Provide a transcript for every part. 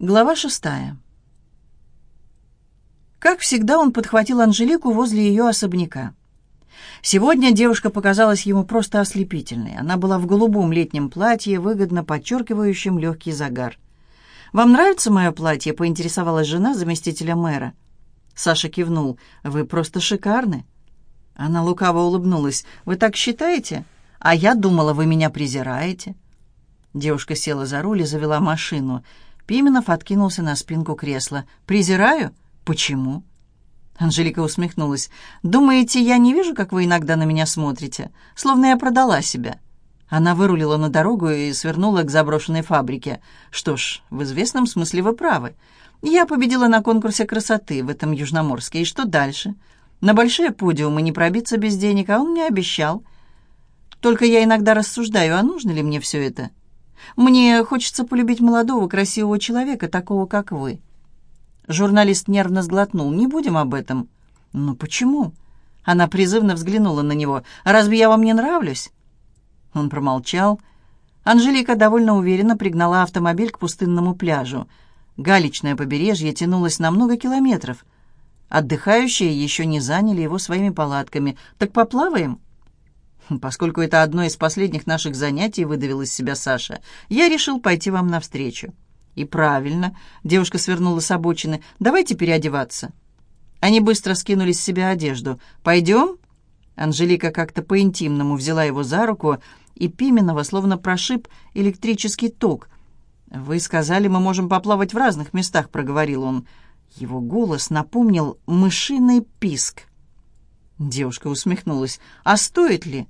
Глава шестая. Как всегда, он подхватил Анжелику возле ее особняка. Сегодня девушка показалась ему просто ослепительной. Она была в голубом летнем платье, выгодно подчеркивающем легкий загар. «Вам нравится мое платье?» — поинтересовалась жена заместителя мэра. Саша кивнул. «Вы просто шикарны». Она лукаво улыбнулась. «Вы так считаете? А я думала, вы меня презираете». Девушка села за руль и завела машину — Пименов откинулся на спинку кресла. «Презираю? Почему?» Анжелика усмехнулась. «Думаете, я не вижу, как вы иногда на меня смотрите? Словно я продала себя». Она вырулила на дорогу и свернула к заброшенной фабрике. «Что ж, в известном смысле вы правы. Я победила на конкурсе красоты в этом Южноморске. И что дальше? На большие подиумы не пробиться без денег, а он мне обещал. Только я иногда рассуждаю, а нужно ли мне все это?» Мне хочется полюбить молодого, красивого человека, такого, как вы». Журналист нервно сглотнул. «Не будем об этом». «Ну почему?» Она призывно взглянула на него. «Разве я вам не нравлюсь?» Он промолчал. Анжелика довольно уверенно пригнала автомобиль к пустынному пляжу. Галечное побережье тянулось на много километров. Отдыхающие еще не заняли его своими палатками. «Так поплаваем?» Поскольку это одно из последних наших занятий, выдавил из себя Саша, я решил пойти вам навстречу. И правильно, девушка свернула с обочины. Давайте переодеваться. Они быстро скинули с себя одежду. Пойдем? Анжелика как-то по-интимному взяла его за руку, и Пименова словно прошиб электрический ток. «Вы сказали, мы можем поплавать в разных местах», — проговорил он. Его голос напомнил мышиный писк. Девушка усмехнулась. «А стоит ли?»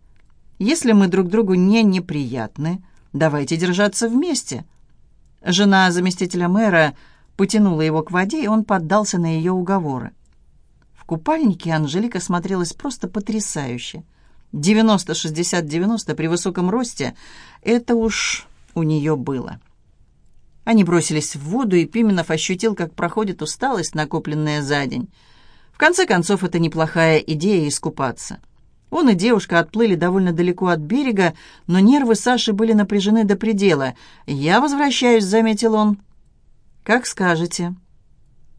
Если мы друг другу не неприятны, давайте держаться вместе». Жена заместителя мэра потянула его к воде, и он поддался на ее уговоры. В купальнике Анжелика смотрелась просто потрясающе. 90-60-90 при высоком росте — это уж у нее было. Они бросились в воду, и Пименов ощутил, как проходит усталость, накопленная за день. В конце концов, это неплохая идея искупаться. Он и девушка отплыли довольно далеко от берега, но нервы Саши были напряжены до предела. «Я возвращаюсь», — заметил он. «Как скажете».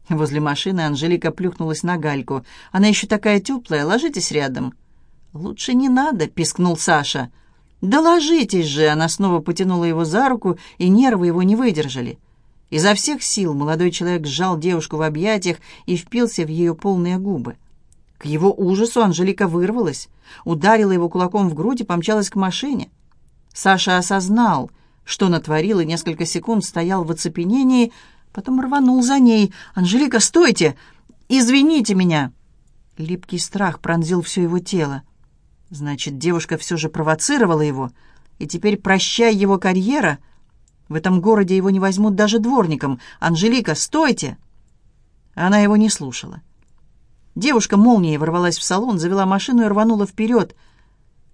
Возле машины Анжелика плюхнулась на гальку. «Она еще такая теплая, ложитесь рядом». «Лучше не надо», — пискнул Саша. «Да ложитесь же!» — она снова потянула его за руку, и нервы его не выдержали. Изо всех сил молодой человек сжал девушку в объятиях и впился в ее полные губы. К его ужасу Анжелика вырвалась, ударила его кулаком в грудь и помчалась к машине. Саша осознал, что натворил, и несколько секунд стоял в оцепенении, потом рванул за ней. «Анжелика, стойте! Извините меня!» Липкий страх пронзил все его тело. Значит, девушка все же провоцировала его, и теперь прощай его карьера. В этом городе его не возьмут даже дворником. «Анжелика, стойте!» Она его не слушала. Девушка молнией ворвалась в салон, завела машину и рванула вперед.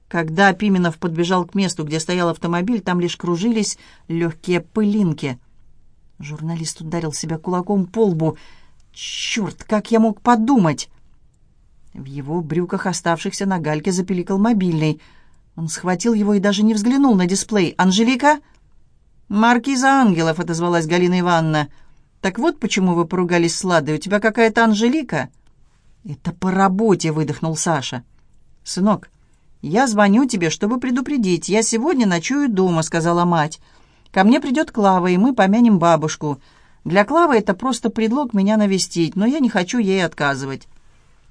Когда Пименов подбежал к месту, где стоял автомобиль, там лишь кружились легкие пылинки. Журналист ударил себя кулаком по лбу. «Черт, как я мог подумать!» В его брюках, оставшихся на гальке, запеликал мобильный. Он схватил его и даже не взглянул на дисплей. «Анжелика?» «Маркиза Ангелов», — отозвалась Галина Ивановна. «Так вот почему вы поругались с Ладой. У тебя какая-то Анжелика?» «Это по работе», — выдохнул Саша. «Сынок, я звоню тебе, чтобы предупредить. Я сегодня ночую дома», — сказала мать. «Ко мне придет Клава, и мы помянем бабушку. Для Клавы это просто предлог меня навестить, но я не хочу ей отказывать».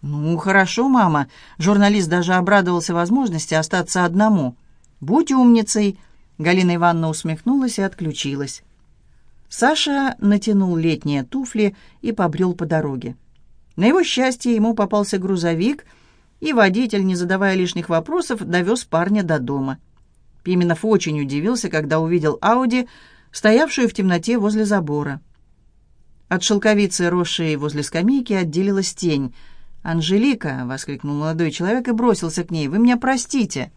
«Ну, хорошо, мама». Журналист даже обрадовался возможности остаться одному. «Будь умницей», — Галина Ивановна усмехнулась и отключилась. Саша натянул летние туфли и побрел по дороге. На его счастье ему попался грузовик, и водитель, не задавая лишних вопросов, довез парня до дома. Пименов очень удивился, когда увидел Ауди, стоявшую в темноте возле забора. От шелковицы, росшей возле скамейки, отделилась тень. «Анжелика!» — воскликнул молодой человек и бросился к ней. «Вы меня простите!»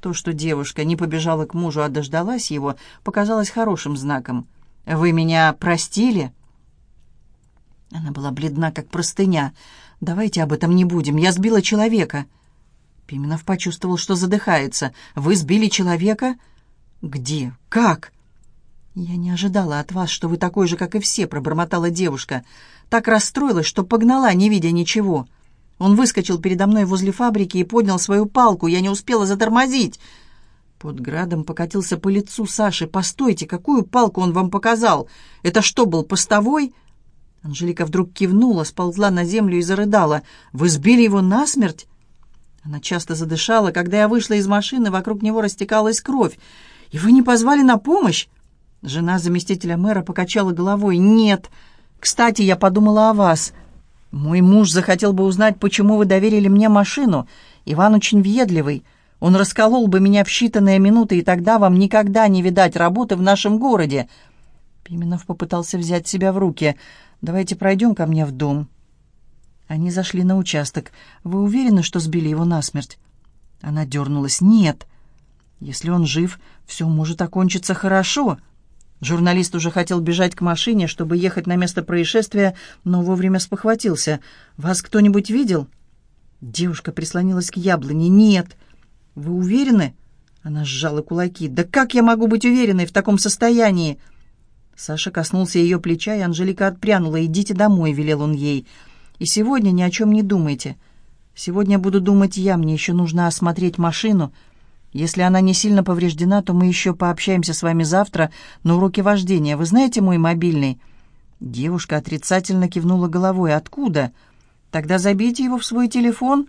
То, что девушка не побежала к мужу, а дождалась его, показалось хорошим знаком. «Вы меня простили?» Она была бледна, как простыня. «Давайте об этом не будем. Я сбила человека». Пименов почувствовал, что задыхается. «Вы сбили человека?» «Где? Как?» «Я не ожидала от вас, что вы такой же, как и все», — пробормотала девушка. Так расстроилась, что погнала, не видя ничего. Он выскочил передо мной возле фабрики и поднял свою палку. Я не успела затормозить. Под градом покатился по лицу Саши. «Постойте, какую палку он вам показал? Это что, был постовой?» Анжелика вдруг кивнула, сползла на землю и зарыдала. «Вы сбили его насмерть?» Она часто задышала. Когда я вышла из машины, вокруг него растекалась кровь. «И вы не позвали на помощь?» Жена заместителя мэра покачала головой. «Нет. Кстати, я подумала о вас. Мой муж захотел бы узнать, почему вы доверили мне машину. Иван очень въедливый. Он расколол бы меня в считанные минуты, и тогда вам никогда не видать работы в нашем городе». Пименов попытался взять себя в руки. «Давайте пройдем ко мне в дом». Они зашли на участок. «Вы уверены, что сбили его насмерть?» Она дернулась. «Нет. Если он жив, все может окончиться хорошо». Журналист уже хотел бежать к машине, чтобы ехать на место происшествия, но вовремя спохватился. «Вас кто-нибудь видел?» Девушка прислонилась к яблоне. «Нет». «Вы уверены?» Она сжала кулаки. «Да как я могу быть уверенной в таком состоянии?» Саша коснулся ее плеча, и Анжелика отпрянула. «Идите домой», — велел он ей. «И сегодня ни о чем не думайте. Сегодня буду думать я, мне еще нужно осмотреть машину. Если она не сильно повреждена, то мы еще пообщаемся с вами завтра на уроке вождения. Вы знаете мой мобильный?» Девушка отрицательно кивнула головой. «Откуда?» «Тогда забейте его в свой телефон».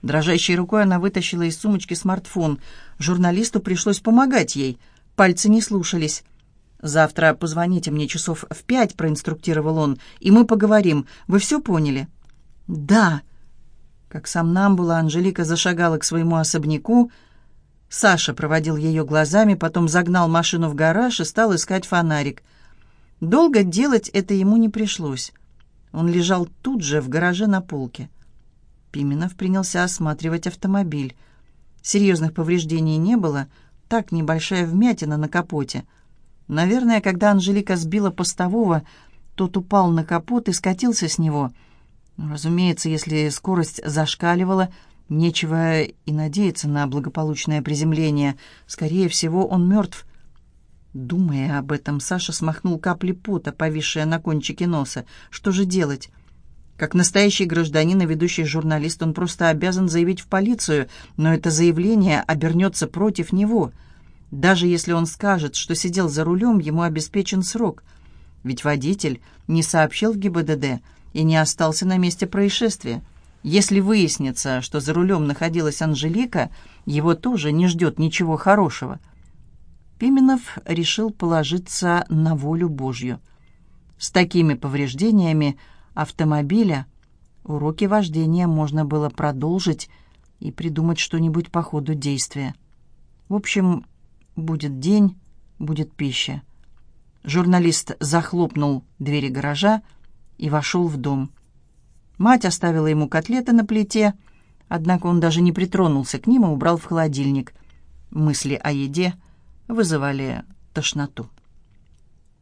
Дрожащей рукой она вытащила из сумочки смартфон. Журналисту пришлось помогать ей. Пальцы не слушались. «Завтра позвоните мне часов в пять», — проинструктировал он, — «и мы поговорим. Вы все поняли?» «Да». Как сам нам была, Анжелика зашагала к своему особняку. Саша проводил ее глазами, потом загнал машину в гараж и стал искать фонарик. Долго делать это ему не пришлось. Он лежал тут же, в гараже на полке. Пименов принялся осматривать автомобиль. Серьезных повреждений не было, так небольшая вмятина на капоте. Наверное, когда Анжелика сбила постового, тот упал на капот и скатился с него. Разумеется, если скорость зашкаливала, нечего и надеяться на благополучное приземление. Скорее всего, он мертв. Думая об этом, Саша смахнул капли пота, повисшие на кончике носа. Что же делать? Как настоящий гражданин и ведущий журналист, он просто обязан заявить в полицию, но это заявление обернется против него. Даже если он скажет, что сидел за рулем, ему обеспечен срок. Ведь водитель не сообщил в ГИБДД и не остался на месте происшествия. Если выяснится, что за рулем находилась Анжелика, его тоже не ждет ничего хорошего. Пименов решил положиться на волю Божью. С такими повреждениями автомобиля, уроки вождения можно было продолжить и придумать что-нибудь по ходу действия. В общем, будет день, будет пища. Журналист захлопнул двери гаража и вошел в дом. Мать оставила ему котлеты на плите, однако он даже не притронулся к ним и убрал в холодильник. Мысли о еде вызывали тошноту.